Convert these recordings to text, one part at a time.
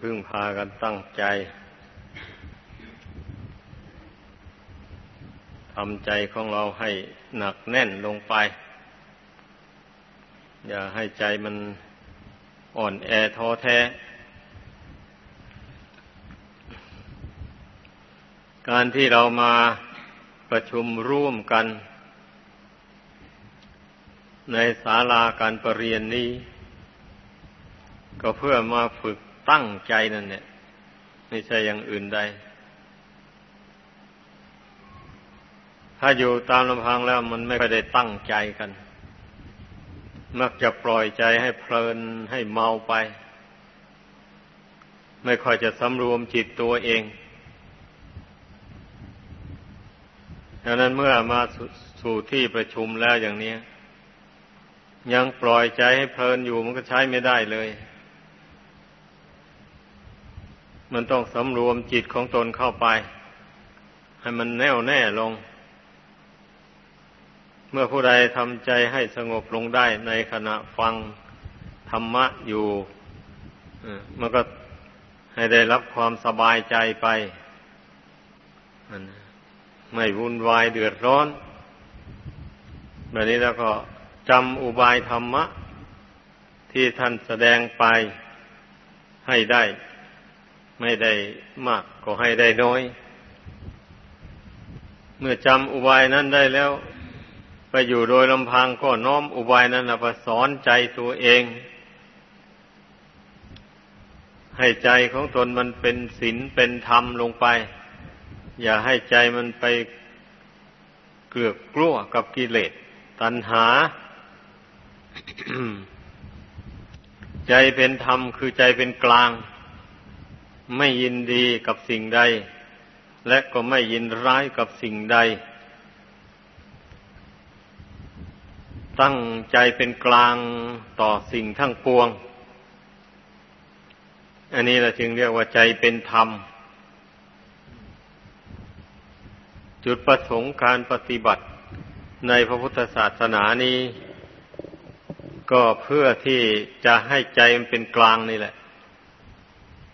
พึ่งพากันตั้งใจทำใจของเราให้หนักแน่นลงไป อย่าให้ใจมันอ่อนแอท้อแท้ การที่เรามาประชุมร่วมกัน ในศาลาการประเรียนนี้ ก็เพื่อมาฝึกตั้งใจนั่นเนี่ย ไม่ใช่อย่างอื่นใด ถ้าอยู่ตามลำพังแล้วมันไม่ค่อยได้ตั้งใจกัน มักจะปล่อยใจให้เพลินให้เมาไป ไม่ค่อยจะสำรวมจิตตัวเองดังนั้นเมื่อมาสสู่ที่ประชุมแล้วอย่างนี้ ยังปล่อยใจให้เพลินอยู่มันก็ใช้ไม่ได้เลย มันต้องสำรวมจิตของตนเข้าไป ให้มันแน่วแน่ลง เมื่อผู้ใดทำใจให้สงบลงได้ในขณะฟังธรรมะอยู่มันก็ให้ได้รับความสบายใจไป ไม่วุ่นวายเดือดร้อน แบบนี้แล้วก็จำอุบายธรรมะ ที่ท่านแสดงไปให้ได้ ไม่ได้มากก็ให้ได้น้อย เมื่อจำอุบายนั้นได้แล้ว ไปอยู่โดยลำพังก็น้อมอุบายนั้นไปสอนใจตัวเอง ให้ใจของตนมันเป็นศีลเป็นธรรมลงไป อย่าให้ใจมันไปเกลือกกลัวกับกิเลสตัณหา ใจเป็นธรรมคือใจเป็นกลาง ไม่ยินดีกับสิ่งใด และก็ไม่ยินร้ายกับสิ่งใด ตั้งใจเป็นกลางต่อสิ่งทั้งปวง อันนี้เราจึงเรียกว่าใจเป็นธรรม จุดประสงค์การปฏิบัติในพระพุทธศาสนานี้ ก็เพื่อที่จะให้ใจมันเป็นกลางนี่แหละ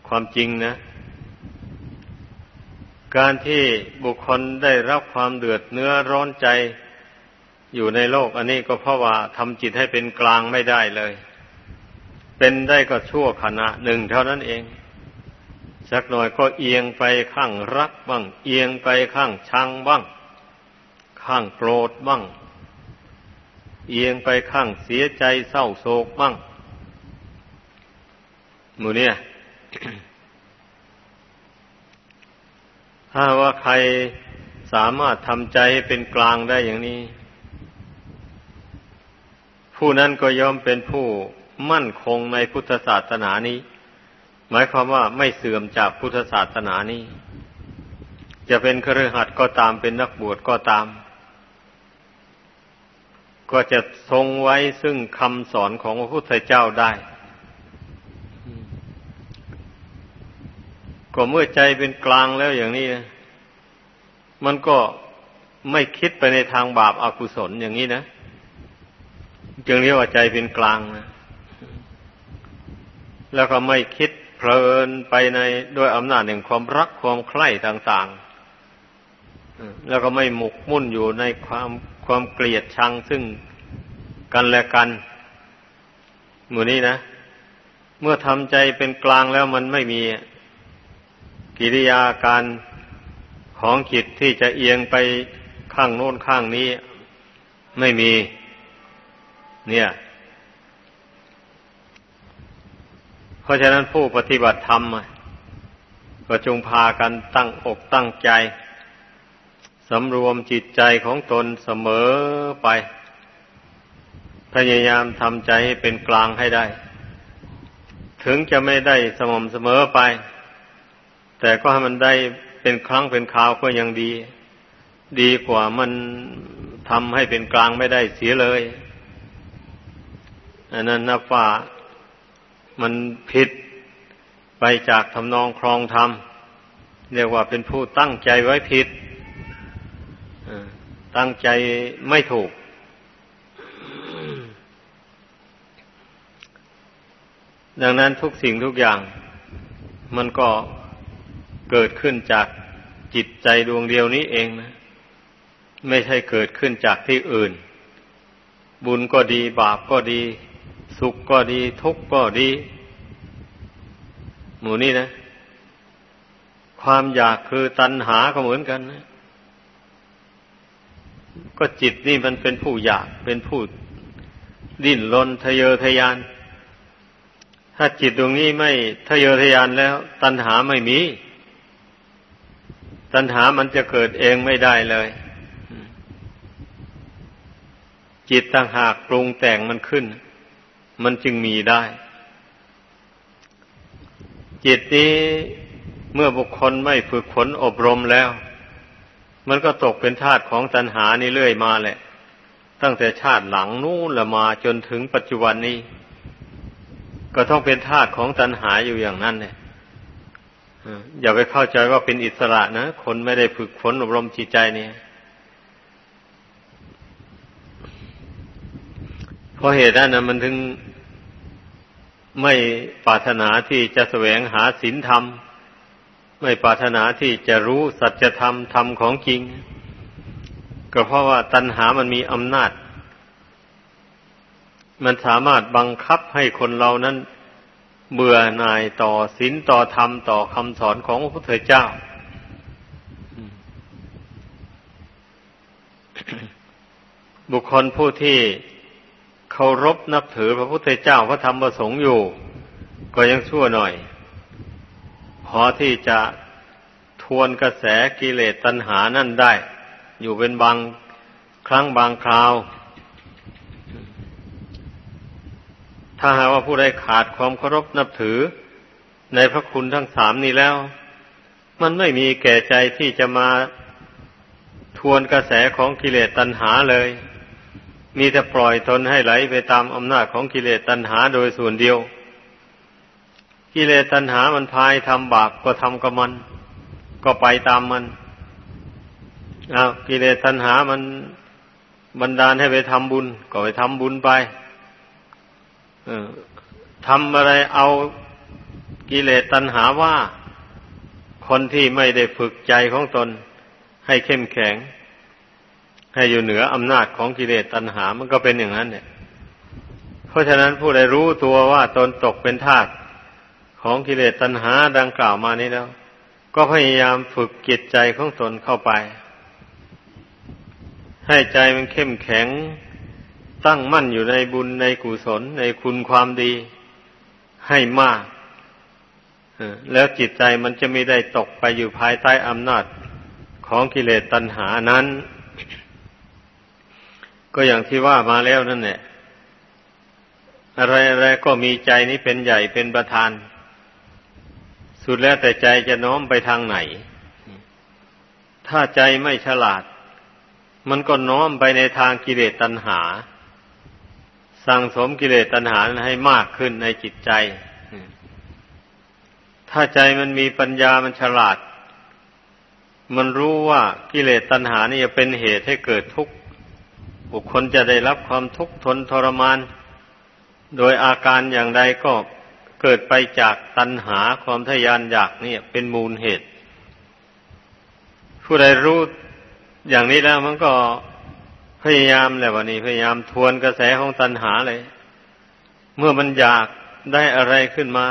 ความจริงนะ การที่บุคคลได้รับความเดือดเนื้อร้อนใจอยู่ในโลก อันนี้ก็เพราะว่าทำจิตให้เป็นกลางไม่ได้เลย เป็นได้ก็ชั่วขณะหนึ่งเท่านั้นเอง สักหน่อยก็เอียงไปข้างรักบ้าง เอียงไปข้างชังบ้าง ข้างโกรธบ้าง เอียงไปข้างเสียใจเศร้าโศกบ้างมูเนี่ย ถ้าว่าใครสามารถทำใจให้เป็นกลางได้อย่างนี้ ผู้นั้นก็ย่อมเป็นผู้มั่นคงในพุทธศาสนานี้ หมายความว่าไม่เสื่อมจากพุทธศาสนานี้ จะเป็นครือขัดก็ตามเป็นนักบวชก็ตาม ก็จะทรงไว้ซึ่งคำสอนของพระพุทธเจ้าได้ ก็เมื่อใจเป็นกลางแล้วอย่างนี้นะมันก็ไม่คิดไปในทางบาปอากุศลอย่างนี้นะจึงเรียกว่าใจเป็นกลางนะแล้วก็ไม่คิดเพลินไปในด้วยอำนาจแห่งความรักความใคร่ต่างๆแล้วก็ไม่หมกมุ่นอยู่ในความความเกลียดชังซึ่งกันและกันหมู่นี้นะ เมื่อทำใจเป็นกลางแล้วมันไม่มี กิริยาการของจิตที่จะเอียงไปข้างโน้นข้างนี้ไม่มี เนี่ย เพราะฉะนั้นผู้ปฏิบัติธรรมก็จงพากันตั้งอกตั้งใจสำรวมจิตใจของตนเสมอไป พยายามทำใจให้เป็นกลางให้ได้ ถึงจะไม่ได้สม่ำเสมอไป แต่ก็ให้มันได้เป็นครั้งเป็นคราวก็ยังดี ดีกว่ามันทำให้เป็นกลางไม่ได้เสียเลยอันนั้นนับว่ามันผิดไปจากทำนองครองธรรมเรียกว่าเป็นผู้ตั้งใจไว้ผิดตั้งใจไม่ถูก ดังนั้นทุกสิ่งทุกอย่าง มันก็ เกิดขึ้นจากจิตใจดวงเดียวนี้เองนะ ไม่ใช่เกิดขึ้นจากที่อื่น บุญก็ดีบาปก็ดี สุขก็ดี ทุกข์ก็ดี หมูนี่นะ ความอยากคือตัณหาก็เหมือนกันนะก็จิตนี่มันเป็นผู้อยากเป็นผู้ดิ้นรนทะเยอทะยาน ถ้าจิตตรงนี้ไม่ทะเยอทะยานแล้ว ตัณหาไม่มี ตัณหามันจะเกิดเองไม่ได้เลย จิตต่างหากปรุงแต่งมันขึ้น มันจึงมีได้ จิตนี้เมื่อบุคคลไม่ฝึกฝนอบรมแล้ว มันก็ตกเป็นทาสของตัณหานี่เรื่อยมาแหละ ตั้งแต่ชาติหลังนู้นละมาจนถึงปัจจุบันนี้ ก็ต้องเป็นทาสของตัณหาอยู่อย่างนั้นเนี่ย อย่าไปเข้าใจว่าเป็นอิสระนะ คนไม่ได้ฝึกฝนอบรมจิตใจเนี่ยเพราะเหตุนั้นนะมันถึงไม่ปรารถนาที่จะแสวงหาศีลธรรม ไม่ปรารถนาที่จะรู้สัจธรรมธรรมของจริง ก็เพราะว่าตัณหามันมีอำนาจ มันสามารถบังคับให้คนเรานั้น เบื่อหน่ายต่อศีลต่อธรรมต่อคำสอนของพระพุทธเจ้า บุคคลผู้ที่เคารพนับถือพระพุทธเจ้าพระธรรมประสงค์อยู่ ก็ยังชั่วหน่อย พอที่จะทวนกระแสกิเลสตัณหานั่นได้ อยู่เป็นบางครั้งบางคราว ถ้าหากว่าผู้ใดขาดความเคารพนับถือ ในพระคุณทั้งสามนี้แล้ว มันไม่มีแก่ใจที่จะมาทวนกระแสของกิเลสตัณหาเลย มีแต่ปล่อยตนให้ไหลไปตามอำนาจของกิเลสตัณหาโดยส่วนเดียว กิเลสตัณหามันพายทำบาปก็ทำกับมัน ก็ไปตามมันอากิเลสตัณหามันบันดาลให้ไปทำบุญ ก็ไปทำบุญไป ทำอะไรเอากิเลสตัณหาว่า คนที่ไม่ได้ฝึกใจของตน ให้เข้มแข็ง ให้อยู่เหนืออำนาจของกิเลสตัณหา มันก็เป็นอย่างนั้นเนี่ย เพราะฉะนั้นผู้ใดรู้ตัวว่าตนตกเป็นทาสของกิเลสตัณหาดังกล่าวมานี้แล้ว ก็พยายามฝึกจิตใจของตนเข้าไป ให้ใจมันเข้มแข็ง ตั้งมั่นอยู่ในบุญในกุศลในคุณความดีให้มาก แล้วจิตใจมันจะไม่ได้ตกไปอยู่ภายใต้อำนาจของกิเลสตัณหานั้น ก็อย่างที่ว่ามาแล้วนั่นแหละอะไรอะไรก็มีใจนี้เป็นใหญ่เป็นประธาน สุดแล้วแต่ใจจะน้อมไปทางไหน ถ้าใจไม่ฉลาด มันก็น้อมไปในทางกิเลสตัณหา สั่งสมกิเลสตัณหาให้มากขึ้นในจิตใจ ถ้าใจมันมีปัญญามันฉลาด มันรู้ว่ากิเลสตัณหานี่จะเป็นเหตุให้เกิดทุกข์ บุคคลจะได้รับความทุกข์ทนทรมาน โดยอาการอย่างใดก็เกิดไปจากตัณหาความทยานอยากนี่เป็นมูลเหตุ ผู้ใดรู้อย่างนี้แล้วมันก็ พยายามแหละวันนี้พยายามทวนกระแสของตัณหาเลย เมื่อมันอยากได้อะไรขึ้นมา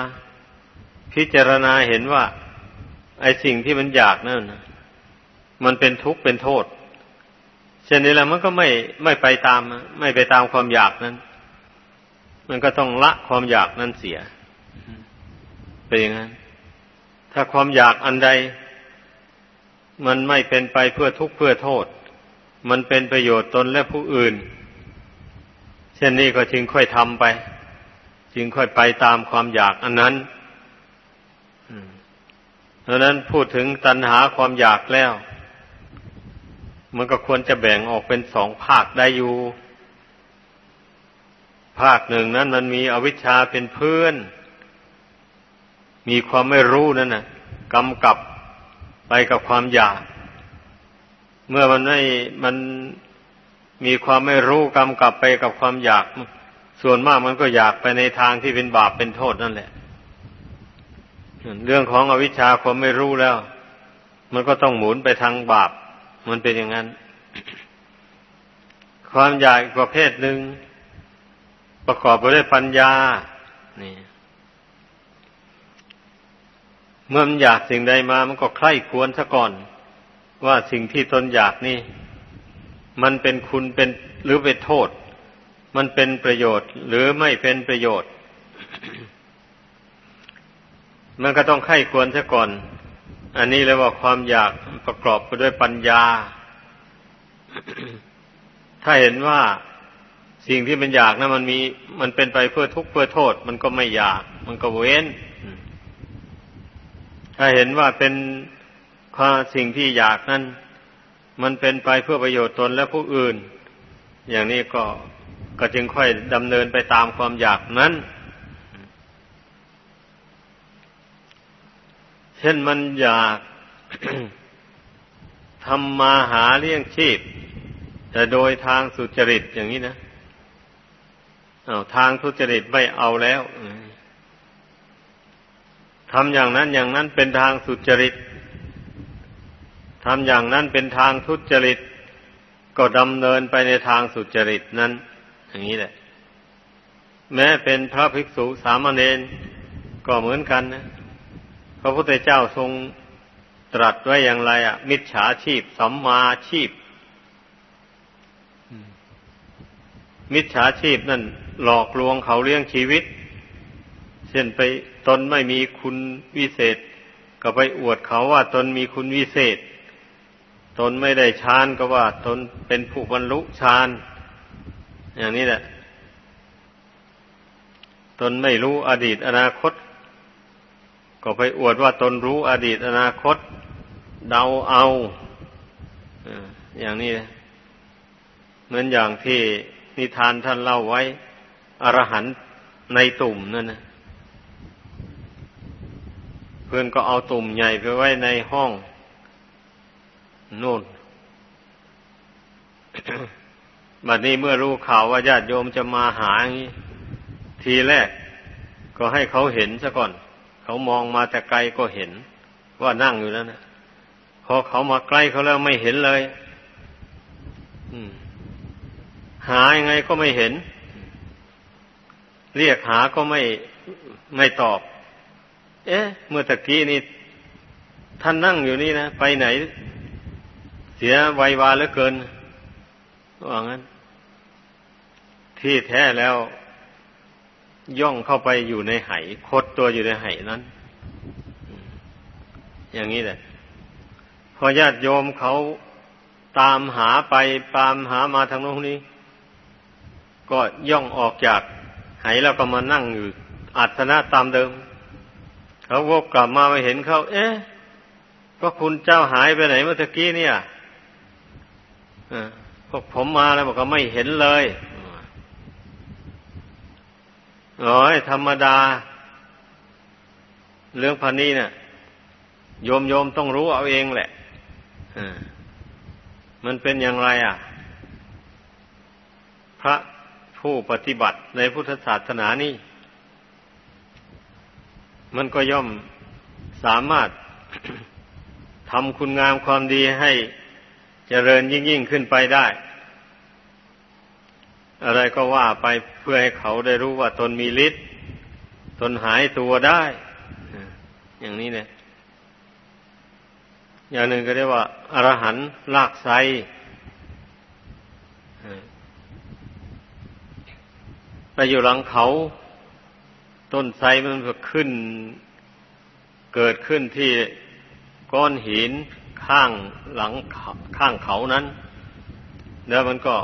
พิจารณาเห็นว่า ไอ้สิ่งที่มันอยากนั่นมันเป็นทุกข์เป็นโทษเช่นนี้แล้วมันก็ไม่ไม่ไปตาม ไม่ไปตามความอยากนั้น มันก็ต้องละความอยากนั้นเสียเป็นอย่างนั้น ถ้าความอยากอันใด มันไม่เป็นไปเพื่อทุกข์เพื่อโทษ มันเป็นประโยชน์ตนและผู้อื่น เช่นนี้ก็จึงค่อยทำไป จึงค่อยไปตามความอยากอันนั้นดังนั้นพูดถึงตัณหาความอยากแล้ว มันก็ควรจะแบ่งออกเป็นสองภาคได้อยู่ ภาคหนึ่งนั้นมันมีอวิชชาเป็นเพื่อน มีความไม่รู้นั่นน่ะกำกับไปกับความอยาก เมื่อมันไม่มันมีความไม่รู้กำกับไปกับความอยากสุส่วนมากมันก็อยากไปในทางที่เป็นบาปเป็นโทษนั่นแหละ เรื่องของอวิชชาความไม่รู้แล้ว มันก็ต้องหมุนไปทางบาป มันเป็นอย่างนั้น ความอยากประเภทหนึ่งประกอบไปด้วยปัญญา นี่ เมื่อมันอยากสิ่งใดมา มันก็ใคร่ควรซะก่อน ว่าสิ่งที่ตนอยากนี่ มันเป็นคุณเป็นหรือเป็นโทษ มันเป็นประโยชน์ หรือไม่เป็นประโยชน์ มันก็ต้องไข้ควรซะก่อน อันนี้เรียกว่าความอยากประกอบไปด้วยปัญญา ถ้าเห็นว่าสิ่งที่มันอยากนะมันมี มันเป็นไปเพื่อทุกข์เพื่อโทษ มันก็ไม่อยาก มันก็เว้น ถ้าเห็นว่าเป็น ความสิ่งที่อยากนั้น มันเป็นไปเพื่อประโยชน์ตนและผู้อื่น อย่างนี้ก็ก็จึงค่อยดำเนินไปตามความอยากนั้น เช่นมันอยากทำมาหาเลี้ยงชีพ แต่โดยทางสุจริตอย่างนี้นะอาทางทุจริตไม่เอาแล้วทำอย่างนั้นอย่างนั้นเป็นทางสุจริต ทำอย่างนั้นเป็นทางทุจริต ก็ดำเนินไปในทางสุจริตนั้น อย่างนี้แหละ แม้เป็นพระภิกษุสามเณรก็เหมือนกันนะพระพุทธเจ้าทรงตรัสไว้อย่างไรอะ มิจฉาชีพสัมมาชีพ มิจฉาชีพนั่นหลอกลวงเขาเลี้ยงชีวิต เช่นไปตนไม่มีคุณวิเศษ ก็ไปอวดเขาว่าตนมีคุณวิเศษ ตนไม่ได้ฌานก็ว่า ตนเป็นผู้บรรลุฌานอย่างนี้แหละ ตนไม่รู้อดีตอนาคต ก็ไปอวดว่าตนรู้อดีตอนาคต เดาเอาอย่างนี้เหมือนอย่างที่นิทานท่านเล่าไว้ อรหันในตุ่มนั่นนะเพื่อนก็เอาตุ่มใหญ่ไปไว้ในห้อง นู่นบัดนี้เมื่อรู้ข่าวว่าญาติโยมจะมาหาอย่างนี้ทีแรก ก็ให้เขาเห็นซะก่อน เขามองมาแต่ไกลก็เห็น ว่านั่งอยู่แล้วนะพอเขามาใกล้เขาแล้วไม่เห็นเลยหายังไงก็ไม่เห็น เรียกหาก็ไม่ไม่ตอบ เอ๊ะ เมื่อตะกี้นี่ท่านนั่งอยู่นี่นะไปไหน เสียไววาเหลือเกินว่างั้น ที่แท้แล้ว ย่องเข้าไปอยู่ในไหคดตัวอยู่ในไหนั้น อย่างนี้แหละ พอญาติโยมเขาตามหาไปตามหามาทางโน้นนี้ ก็ย่องออกจากไหแล้วก็มานั่งอยู่อัศนะตามเดิม เขาวกกลับมาไปเห็นเขา เอ๊ะ ก็คุณเจ้าหายไปไหนเมื่อกี้เนี่ย พวกผมมาแล้วบอกก็ไม่เห็นเลยโอ้ยธรรมดา เรื่องพันนี้เนี่ยโยมโยมต้องรู้เอาเองแหละมันเป็นอย่างไร อะ พระผู้ปฏิบัติในพุทธศาสนานี้มันก็ย่อมสามารถทำคุณงามความดีให้ เจริญยิ่งยิ่งขึ้นไปได้ อะไรก็ว่าไปเพื่อให้เขาได้รู้ว่าตนมีฤทธิ์ตนหายตัวได้ อย่างนี้เนี่ยอย่างหนึ่งก็เรียกว่าอรหันต์ลากไซไปอยู่หลังเขา ต้นไทรมันก็ขึ้น เกิดขึ้นที่ก้อนหิน ข้างหลังข้างเขานั้น แล้วมันก็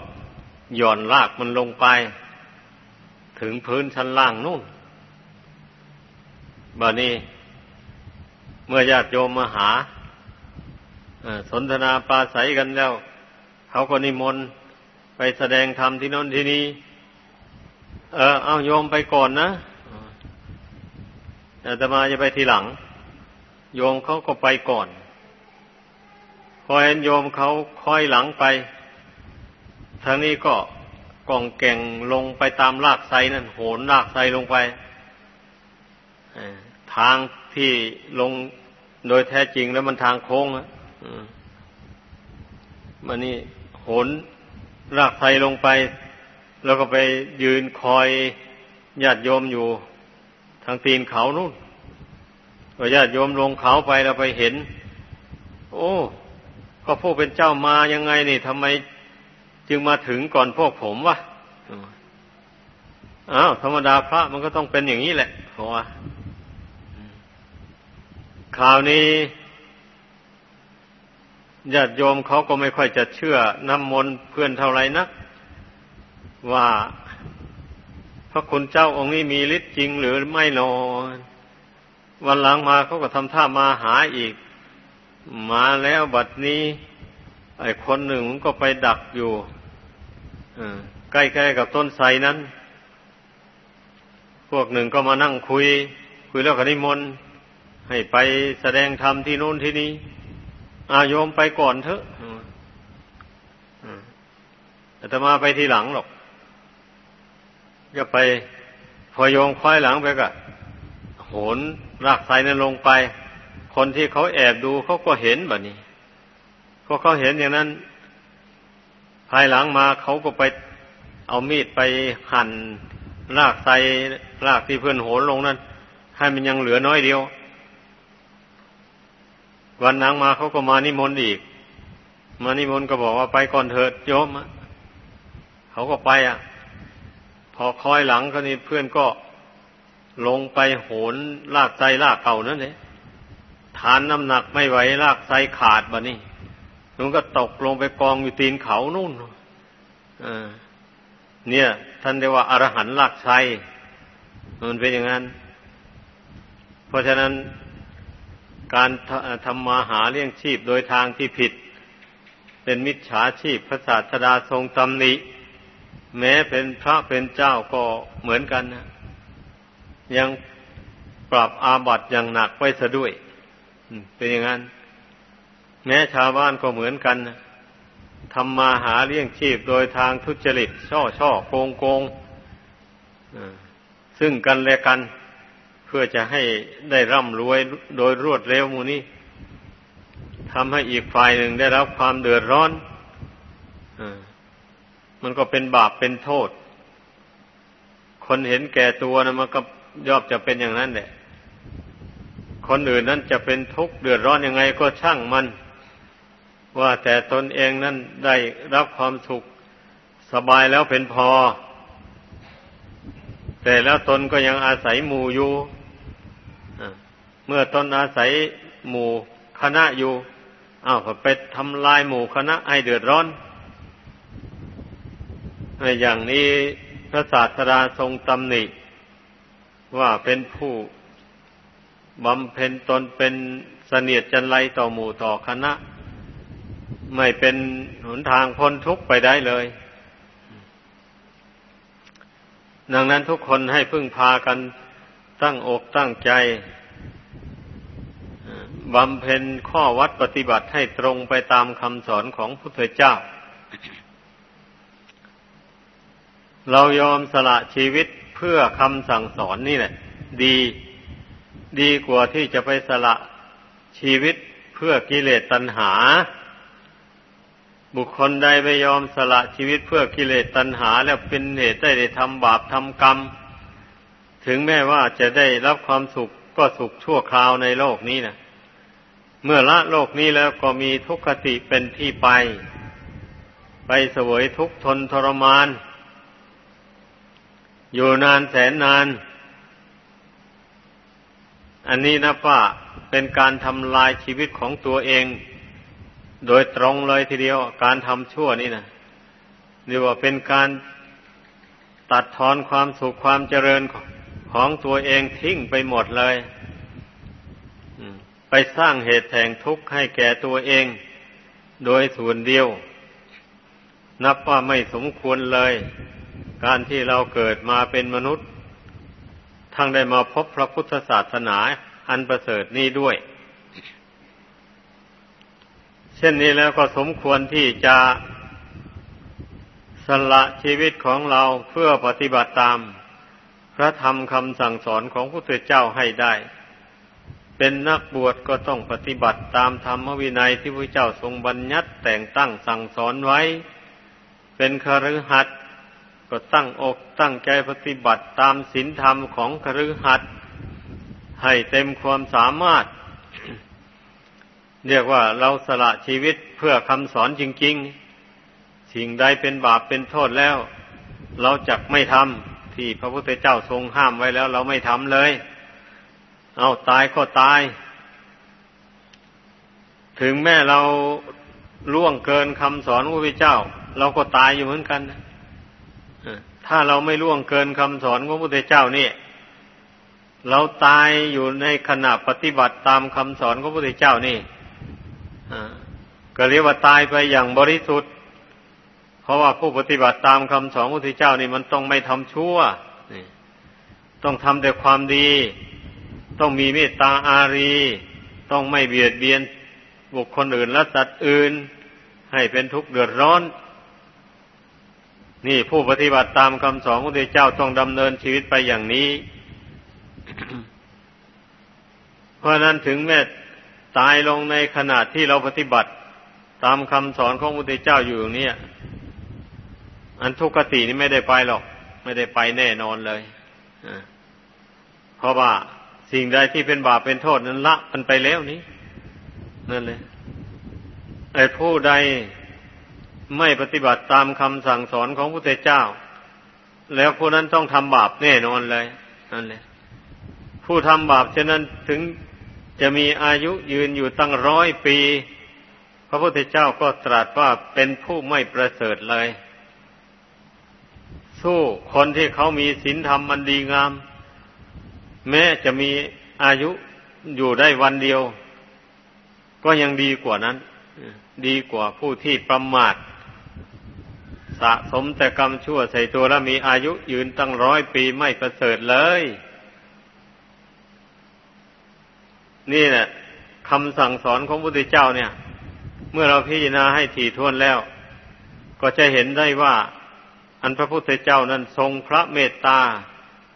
หย่อนรากมันลงไป ถึงพื้นชั้นล่างนู่นบานี้เมื่อญาติโยมมาหาสนทนาปราศัยกันแล้ว เขาก็นิมนต์ไปแสดงธรรมที่นนที่นี้ เออ เอาโยมไปก่อนนะอาตมาจะไปทีหลัง โยมเขาก็ไปก่อน อเห็นโยมเขาค่อยหลังไปทางนี้ก็กองแก่งลงไปตามรากไทรนั่นโหนรากไทรลงไปทางที่ลงโดยแท้จริงแล้วมันทางโค้งอะมันนี่โหนรากไทรลงไป แล้วก็ไปยืนคอยญาติโยมอยู่ ทางตีนเขานู่นพอญาติโยมลงเขาไปเราไปเห็น โอ้ ก็พวกเป็นเจ้ามายังไงนี่ทำไมจึงมาถึงก่อนพวกผมวะอ้าวธรรมดาพระมันก็ต้องเป็นอย่างนี้แหละเพราะว่าคราวนี้ญาติโยมเขาก็ไม่ค่อยจะเชื่อน้ำมนต์เพื่อนเท่าไรนัก ว่าพระคุณเจ้าองค์นี้มีฤทธิ์จริงหรือไม่นอนวันหลังมาเขาก็ทำท่ามาหาอีก มาแล้วบัดนี้ ไอ้คนหนึ่งมันก็ไปดักอยู่ใกล้ๆกับต้นไทรนั้น พวกหนึ่งก็มานั่งคุย คุยแล้วก็นิมนต์ให้ไปแสดงธรรมที่นู่นที่นี้อาโยมไปก่อนเถอะแต่มาไปทีหลังหรอกจะไปพอโยมควายหลังไปก็โหนรากไทรนั้นลงไป คนที่เขาแอบดูเขาก็เห็นแบบนี้ก็เขาเห็นอย่างนั้น ภายหลังมาเขาก็ไปเอามีดไปหั่นรากไทรรากที่เพื่อนโหนลงนั้น ให้มันยังเหลือน้อยเดียว วันนังมาเขาก็มานิมนต์อีก มานิมนต์ก็บอกว่าไปก่อนเถิดโยมเขาก็ไปอะ พอคอยหลังก็นี่เพื่อนก็ลงไปโหนลากไซลากเก่านั่นเลย ฐานน้ำหนักไม่ไหวลากไซขาดบะนี่นุนก็ตกลงไปกองอยู่ตีนเขานู่นเนี่ย ท่านเรียกว่าอารหันลากไซมันเป็นอย่างนั้น เพราะฉะนั้นการทำมาหาเลี้ยงชีพโดยทางที่ผิด เป็นมิจฉาชีพพระศาสดาทรงตำหนิแม้เป็นพระเป็นเจ้าก็เหมือนกันนะยังปรับอาบัติอย่างหนักไว้ซะด้วย เป็นอย่างนั้น แม้ชาวบ้านก็เหมือนกันทำมาหาเลี้ยงชีพโดยทางทุจริต ช่อช่อโกงโกงซึ่งกันและกัน เพื่อจะให้ได้ร่ำรวยโดยรวดเร็วมูนี้ทำให้อีกฝ่ายหนึ่งได้รับความเดือดร้อนอมันก็เป็นบาปเป็นโทษ คนเห็นแก่ตัวนะมันก็ย่อมจะเป็นอย่างนั้นแหละ คนอื่นนั้นจะเป็นทุกข์เดือดร้อนยังไงก็ช่างมัน ว่าแต่ตนเองนั้นได้รับความสุขสบายแล้วเป็นพอ แต่แล้วตนก็ยังอาศัยหมู่อยู่เมื่อตนอาศัยหมู่คณะอยู่อ้าวไปทำลายหมู่คณะให้เดือดร้อนอย่างนี้พระศาสดาทรงตำหนิว่าเป็นผู้ บำเพ็ญตนเป็นเสนียดจันไรต่อหมู่ต่อคณะ ไม่เป็นหนทางพ้นทุกข์ไปได้เลย ดังนั้นทุกคนให้พึ่งพากันตั้งอกตั้งใจบำเพ็ญข้อวัดปฏิบัติให้ตรงไปตามคำสอนของพุทธเจ้า เรายอมสละชีวิตเพื่อคำสั่งสอนนี่แหละ ดี ดีกว่าที่จะไปสละชีวิตเพื่อกิเลสตัณหา บุคคลใดไม่ยอมสละชีวิตเพื่อกิเลสตัณหา แล้วเป็นเหตุได้ทำบาปทำกรรม ถึงแม้ว่าจะได้รับความสุขก็สุขชั่วคราวในโลกนี้นะเมื่อละโลกนี้แล้วก็มีทุกขติเป็นที่ไป ไปเสวยทุกทนทรมาน อยู่นานแสนนาน อันนี้นะป้าเป็นการทำลายชีวิตของตัวเอง โดยตรงเลยทีเดียวการทำชั่วนี่นะเรียกว่าเป็นการตัดทอนความสุขความเจริญของตัวเองทิ้งไปหมดเลยไปสร้างเหตุแห่งทุกข์ให้แก่ตัวเอง โดยส่วนเดียว นับว่าไม่สมควรเลย การที่เราเกิดมาเป็นมนุษย์ ทั้งได้มาพบพระพุทธศาสนาอันประเสริฐนี้ด้วย เช่นนี้แล้วก็สมควรที่จะสละชีวิตของเราเพื่อปฏิบัติตาม พระธรรมคำสั่งสอนของพระพุทธเจ้าให้ได้ เป็นนักบวชก็ต้องปฏิบัติตามธรรมวินัยที่พระเจ้าทรงบัญญัติแต่งตั้งสั่งสอนไว้ เป็นคฤหัสถ์ ก็ตั้งอกตั้งใจปฏิบัติตามศีลธรรมของคฤหัสถ์ให้เต็มความสามารถ เรียกว่าเราสละชีวิตเพื่อคำสอนจริง ๆ สิ่งใดเป็นบาปเป็นโทษแล้ว เราจักไม่ทำที่พระพุทธเจ้าทรงห้ามไว้แล้ว เราไม่ทำเลย เอาตายก็ตาย ถึงแม้เราล่วงเกินคำสอนพระพุทธเจ้า เราก็ตายอยู่เหมือนกันนะ ถ้าเราไม่ล่วงเกินคำสอนของพระพุทธเจ้านี่ เราตายอยู่ในขณะปฏิบัติตามคำสอนของพระพุทธเจ้านี่ก็เรียกว่าตายไปอย่างบริสุทธิ์ เพราะว่าผู้ปฏิบัติตามคำสอนพระพุทธเจ้านี่มันต้องไม่ทำชั่วต้องทำแต่ความดี ต้องมีเมตตาอารี ต้องไม่เบียดเบียนบุคคลอื่นและสัตว์อื่น ให้เป็นทุกข์เดือดร้อน นี่ผู้ปฏิบัติตามคำสอนของพระเจ้าต้องดำเนินชีวิตไปอย่างนี้ เพราะนั้นถึงแม้ตายลงในขณะที่เราปฏิบัติ ตามคำสอนของพระเจ้าอยู่อย่างนี้อันทุกขตินี่ไม่ได้ไปหรอก ไม่ได้ไปแน่นอนเลยเพราะว่าสิ่งใดที่เป็นบาปเป็นโทษนั้นละมันไปแล้วนี้นั่นเลยไอ้ผู้ใด ไม่ปฏิบัติตามคำสั่งสอนของพระพุทธเจ้า แล้วผู้นั้นต้องทำบาปแน่นอนเลยนั่นแหละผู้ทำบาปฉะนั้นถึงจะมีอายุยืนอยู่ตั้งร้อยปี พระพุทธเจ้าก็ตรัสว่าเป็นผู้ไม่ประเสริฐเลย สู้คนที่เขามีศีลธรรมมันดีงาม แม้จะมีอายุอยู่ได้วันเดียว ก็ยังดีกว่านั้น ดีกว่าผู้ที่ประมาท สะสมแต่กรรมชั่วใส่ตัวแล้วมีอายุยืนตั้งร้อยปีไม่ประเสริฐเลย นี่แหละคำสั่งสอนของพระพุทธเจ้าเนี่ย เมื่อเราพิจารณาให้ถี่ถ้วนแล้ว ก็จะเห็นได้ว่า อันพระพุทธเจ้านั้นทรงพระเมตตา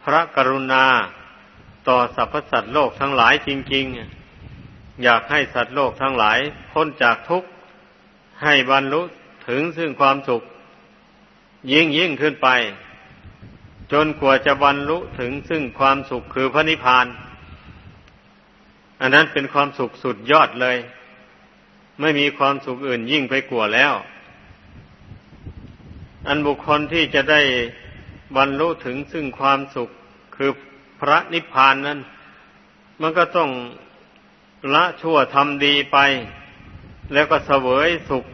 พระกรุณา ต่อสรรพสัตว์โลกทั้งหลายจริง ๆ อยากให้สัตว์โลกทั้งหลายพ้นจากทุกข์ให้บรรลุถึงซึ่งความสุข ยิ่งยิ่งขึ้นไป จนกว่าจะบรรลุถึงซึ่งความสุขคือพระนิพพาน อันนั้นเป็นความสุขสุดยอดเลย ไม่มีความสุขอื่นยิ่งไปกว่าแล้ว อันบุคคลที่จะได้บรรลุถึงซึ่งความสุขคือพระนิพพานนั้น มันก็ต้องละชั่วทำดีไป แล้วก็เสวยสุข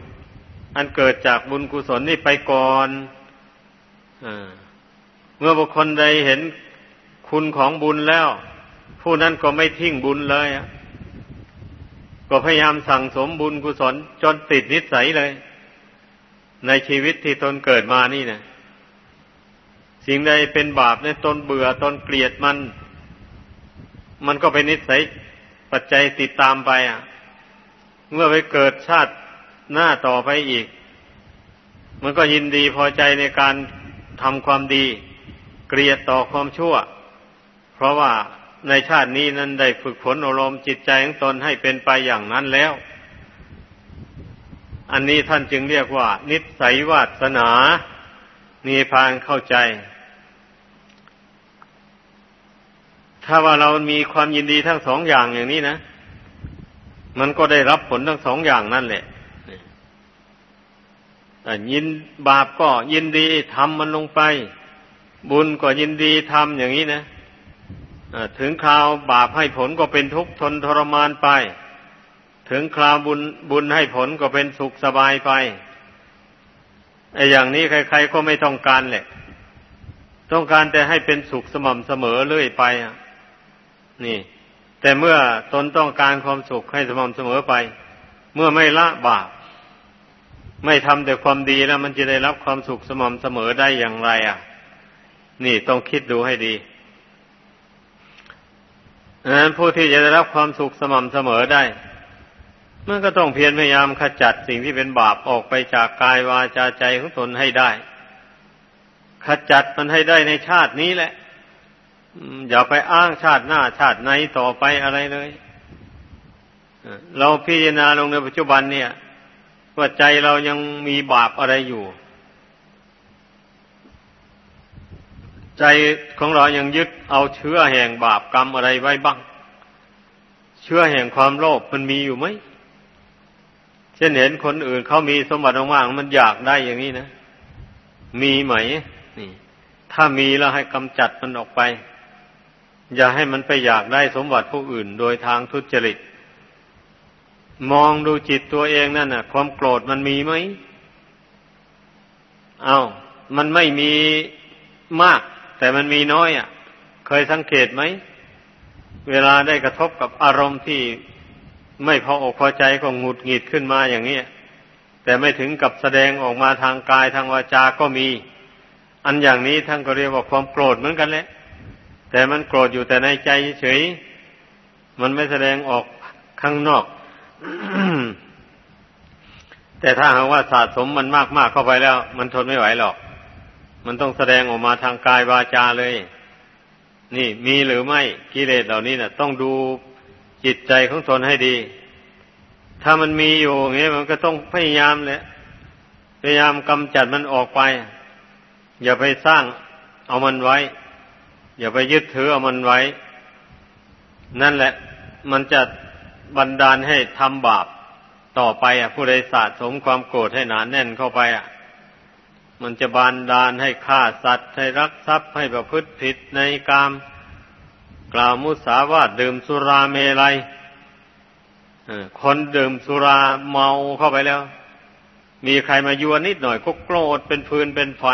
อันเกิดจากบุญกุศลนี่ไปก่อน เมื่อบุคคลใดเห็นคุณของบุญแล้ว ผู้นั้นก็ไม่ทิ้งบุญเลยก็พยายามสั่งสมบุญกุศลจนติดนิสัยเลย ในชีวิตที่ตนเกิดมานี่นะสิ่งใดเป็นบาปเนี่ยตนเบื่อตนเกลียดมัน มันก็เป็นนิสัยปัจจัยติดตามไปอะ เมื่อไปเกิดชาติหน้าต่อไปอีก มันก็ยินดีพอใจในการ ทำความดี เกลียดต่อความชั่ว เพราะว่าในชาตินี้นั้นได้ฝึกฝนอารมณ์จิตใจของตนให้เป็นไปอย่างนั้นแล้ว อันนี้ท่านจึงเรียกว่า นิสัยวาสนานี่พางเข้าใจ ถ้าว่าเรามีความยินดีทั้งสองอย่างอย่างนี้นะ มันก็ได้รับผลทั้งสองอย่างนั่นแหละ ยินบาปก็ยินดีทำมันลงไป บุญก็ยินดีทำอย่างนี้นะถึงคราวบาปให้ผลก็เป็นทุกข์ทนทรมานไป ถึงคราวบุญบุญให้ผลก็เป็นสุขสบายไปไอ้อย่างนี้ใคร ๆ ก็ไม่ต้องการแหละ ต้องการแต่ให้เป็นสุขสม่ำเสมอเรื่อยไปนี่ แต่เมื่อตนต้องการความสุขให้สม่ำเสมอไป เมื่อไม่ละบาป ไม่ทำแต่ความดีแล้วมันจะได้รับความสุขสม่ำเสมอได้อย่างไร อะ นี่ต้องคิดดูให้ดีดังนั้นผู้ที่จะได้รับความสุขสม่ำเสมอได้มันก็ต้องเพียรพยายามขจัดสิ่งที่เป็นบาปออกไปจากกายวาจาใจของตนให้ได้ ขจัดมันให้ได้ในชาตินี้แหละอย่าไปอ้างชาติหน้าชาติไหนต่อไปอะไรเลย เราพิจารณาลงในปัจจุบันเนี่ย ว่าใจเรายังมีบาปอะไรอยู่ ใจของเรายังยึดเอาเชื้อแห่งบาปกรรมอะไรไว้บ้าง เชื้อแห่งความโลภมันมีอยู่ไหมเช่นเห็นคนอื่นเขามีสมบัติมากๆมันอยากได้อย่างนี้นะมีไหม นี่ ถ้ามีแล้วให้กำจัดมันออกไป อย่าให้มันไปอยากได้สมบัติผู้อื่น โดยทางทุจริต มองดูจิตตัวเองนั่นน่ะ ความโกรธมันมีไหม เอา้า มันไม่มีมาก แต่มันมีน้อยอะ เคยสังเกตไหม เวลาได้กระทบกับอารมณ์ที่ไม่พออกพอใจก็หงุดหงิดขึ้นมาอย่างนี้แต่ไม่ถึงกับแสดงออกมาทางกายทางวาจาก็มี อันอย่างนี้ท่านก็เรียกว่าความโกรธเหมือนกันแหละ แต่มันโกรธอยู่แต่ในใจเฉย มันไม่แสดงออกข้างนอก แต่ถ้าหากว่าสะสมมันมากมากเข้าไปแล้ว มันทนไม่ไหวหรอก มันต้องแสดงออกมาทางกายวาจาเลย นี่มีหรือไม่กิเลสเหล่านี้นะ่ะ ต้องดูจิตใจของตนให้ดี ถ้ามันมีอยู่อย่างนี้มันก็ต้องพยายามแหละพยายามกำจัดมันออกไป อย่าไปสร้างเอามันไว้ อย่าไปยึดถือเอามันไว้ นั่นแหละ มันจะ บันดาลให้ทำบาปต่อไป อะ ผู้ใดสะสมความโกรธให้หนานแน่นเข้าไปอะ มันจะบันดาลให้ฆ่าสัตว์ ให้รักทรัพย์ให้ประพฤติผิดในกาม กล่าวมุสาวาทดื่มสุราเมลัยคนดื่มสุราเมาเข้าไปแล้ว มีใครมายั่วนิดหน่อยก็โกรธเป็นฟืนเป็นไฟ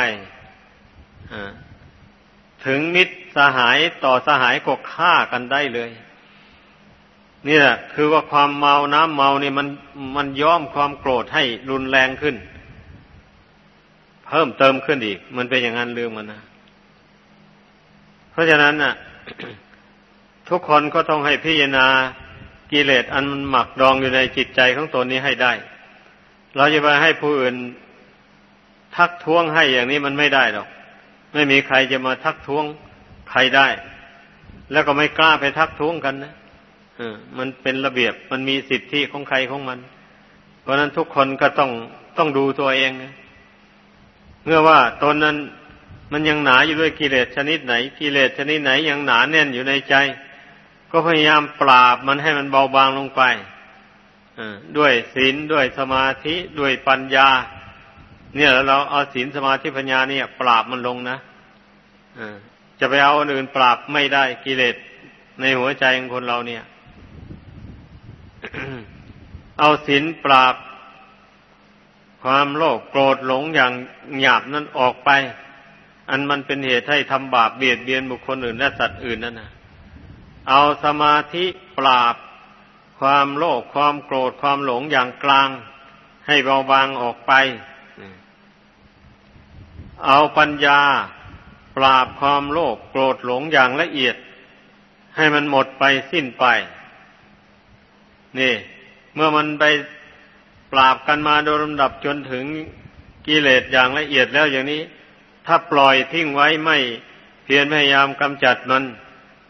ถึงมิตรสหายต่อสหายก็ฆ่ากันได้เลย นี่แหละคือว่าความเมาน้ำเมานี่มันมันย้อมความโกรธให้รุนแรงขึ้น เพิ่มเติมขึ้นอีก มันเป็นอย่างนั้นเรื่องมันนะเพราะฉะนั้นน่ะ ทุกคนก็ต้องให้พิจารณากิเลสอันมันหมักดองอยู่ในจิตใจของตนนี้ให้ได้ เราจะไปให้ผู้อื่นทักท้วงให้อย่างนี้มันไม่ได้หรอก ไม่มีใครจะมาทักท้วงใครได้ แล้วก็ไม่กล้าไปทักท้วงกันนะ มันเป็นระเบียบมันมีสิทธิของใครของมัน เพราะนั้นทุกคนก็ต้องต้องดูตัวเอง เมื่อว่าตนนั้นมันยังหนาอยู่ด้วยกิเลสชนิดไหน กิเลสชนิดไหนยังหนาแน่นอยู่ในใจ ก็พยายามปราบมันให้มันเบาบางลงไปด้วยศีลด้วยสมาธิด้วยปัญญา เนี่ยเราเอาศีลสมาธิปัญญาเนี่ย ปราบมันลงนะจะไปเอาอนอื่นปราบไม่ได้กิเลสในหัวใจของคนเราเนี่ย เอาศีลปราบ ความโลภโกรธหลงอย่างหยาบนั้นออกไป อันมันเป็นเหตุให้ทำบาปเบียดเบียนบุคคลอื่นและสัตว์อื่นนั่นนะเอาสมาธิปราบ ความโลภความโกรธความหลงอย่างกลาง ให้เบาบางออกไป เอาปัญญาปราบความโลภโกรธหลงอย่างละเอียด ให้มันหมดไปสิ้นไป นี่ มื่อมันไปปราบกันมาโดยลำดับจนถึงกิเลสอย่างละเอียดแล้วอย่างนี้ ถ้าปล่อยทิ้งไว้ไม่เพียรพยายามกำจัดมัน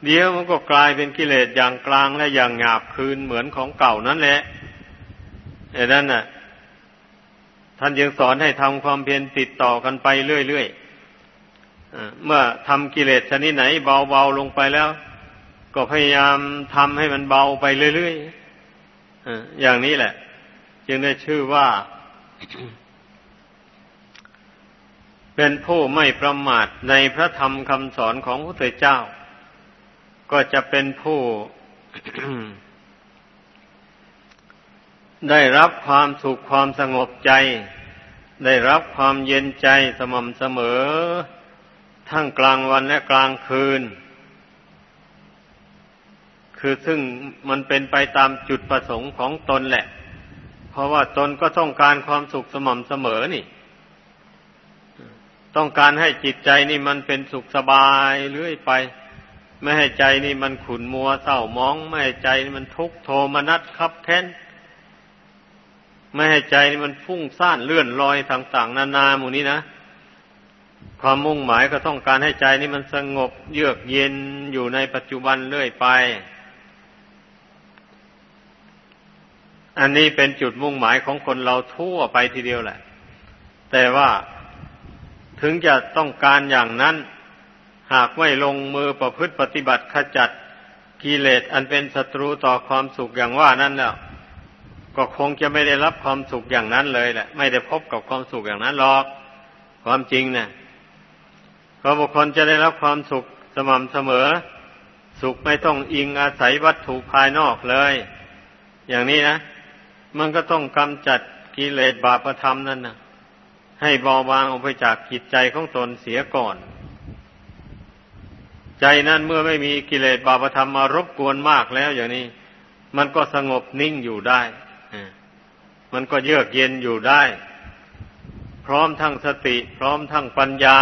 เดี๋ยวมันก็กลายเป็นกิเลสอย่างกลางและอย่างหยาบคืนเหมือนของเก่านั่นแหละไอ้นั่นน่ะ ท่านยังสอนให้ทำความเพียรติดต่อกันไปเรื่อยๆเมื่อทำกิเลสชนิดไหนเบาๆลงไปแล้ว ก็พยายามทำให้มันเบาไปเรื่อยๆ อย่างนี้แหละ จึงได้ชื่อว่า เป็นผู้ไม่ประมาทในพระธรรมคำสอนของพระพุทธเจ้า ก็จะเป็นผู้ได้รับความสุขความสงบใจ ได้รับความเย็นใจสม่ำเสมอ ทั้งกลางวันและกลางคืน คือซึ่งมันเป็นไปตามจุดประสงค์ของตนแหละ เพราะว่าตนก็ต้องการความสุขสม่ำเสมอนี่ ต้องการให้จิตใจนี่มันเป็นสุขสบายเรื่อยไป ไม่ให้ใจนี่มันขุนมัวเศร้ามอง ไม่ให้ใจนี่มันทุกข์โทมนัสคับแค้นไม่ให้ใจนี่มันฟุ้งซ่านเลื่อนลอยต่างๆนานาหมู่นี้นะความมุ่งหมายก็ต้องการให้ใจนี้มันสงบเยือกเย็นอยู่ในปัจจุบันเรื่อยไป อันนี้เป็นจุดมุ่งหมายของคนเราทั่วไปทีเดียวแหละ แต่ว่าถึงจะต้องการอย่างนั้น หากไม่ลงมือประพฤติปฏิบัติขจัดกิเลสอันเป็นศัตรูต่อความสุขอย่างว่านั้นแล้วก็คงจะไม่ได้รับความสุขอย่างนั้นเลยแหละ ไม่ได้พบกับความสุขอย่างนั้นหรอก ความจริงเนะี่ยพอบุคคลจะได้รับความสุขสม่ำเสมอ สุขไม่ต้องอิงอาศัยวัตถุภายนอกเลย อย่างนี้นะ มันก็ต้องกำจัดกิเลสบาปธรรมนั่นนะให้เบาบางออกไปจากจิตใจของตนเสียก่อน ใจนั้นเมื่อไม่มีกิเลสบาปธรรมมารบกวนมากแล้วอย่างนี้ มันก็สงบนิ่งอยู่ได้มันก็เยือกเย็นอยู่ได้ พร้อมทั้งสติ พร้อมทั้งปัญญา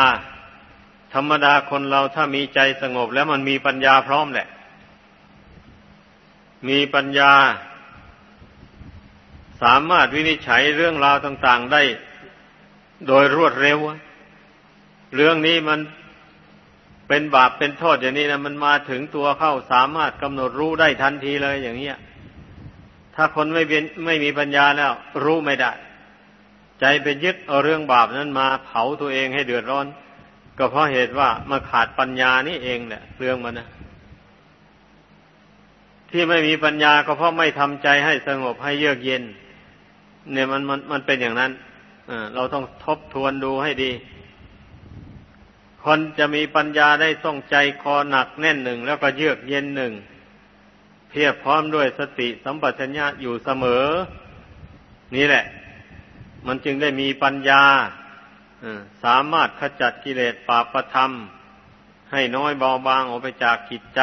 ธรรมดาคนเราถ้ามีใจสงบแล้วมันมีปัญญาพร้อมแหละ มีปัญญา สามารถวินิจฉัยเรื่องราวต่าง ๆได้ โดยรวดเร็ว เรื่องนี้มันเป็นบาปเป็นโทษอย่างนี้นะมันมาถึงตัวเข้าสามารถกำหนดรู้ได้ทันทีเลยอย่างเนี้ย ถ้าคนไม่เป็นไม่มีปัญญาแล้ว รู้ไม่ได้ ใจไปยึดเอาเรื่องบาปนั้นมาเผาตัวเองให้เดือดร้อน ก็เพราะเหตุว่ามาขาดปัญญานี่เองแหละเรื่องมันนะที่ไม่มีปัญญาก็เพราะไม่ทำใจให้สงบให้เยือกเย็น เนี่ยมันมันมันเป็นอย่างนั้นเราต้องทบทวนดูให้ดี คนจะมีปัญญาได้ต้องใจคอหนักแน่นหนึ่ง แล้วก็เยือกเย็นหนึ่ง เพียบพร้อมด้วยสติสัมปชัญญะอยู่เสมอ นี่แหละ มันจึงได้มีปัญญาสามารถขจัดกิเลสปาประธรรม ให้น้อยเบาบางออกไปจากจิตใจ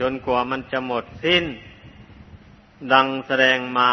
จนกว่ามันจะหมดสิ้น ดังแสดงมา